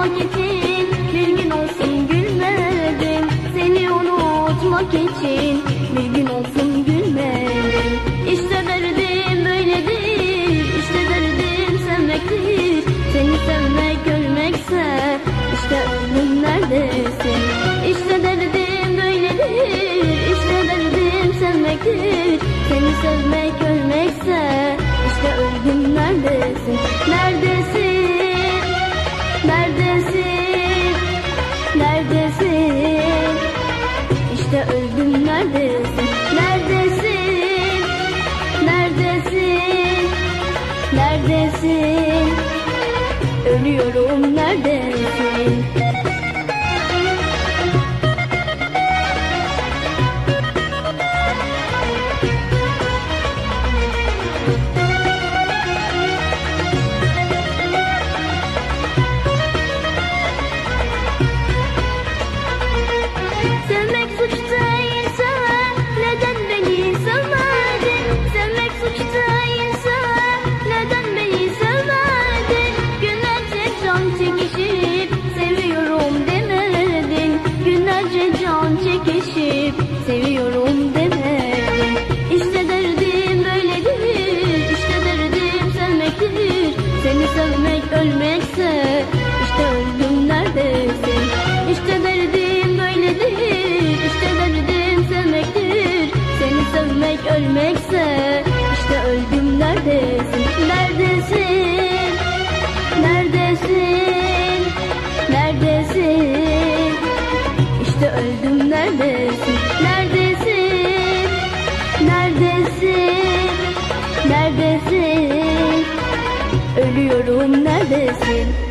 unutmak için bir gün olsun gülmedim. Seni unutmak için bir gün olsun gülmedim. İşte derdim böyledir işte derdim sevmektir. Seni sevmek ölmekse işte öldüm neredesin? İşte derdim böyledir işte derdim sevmektir. Seni sevmek ölmekse işte öldüm neredesin? Ölüyorum neredesin? Sevmek çekişip seviyorum demedin. İşte derdim böyledir, işte derdim sevmektir. Seni sevmek ölmekse işte öldüm neredesin? İşte derdim böyledir, işte derdim sevmektir. Seni sevmek ölmekse işte öldüm? Neredesin? Neredesin? Neredesin? Neredesin? Ölüyorum neredesin?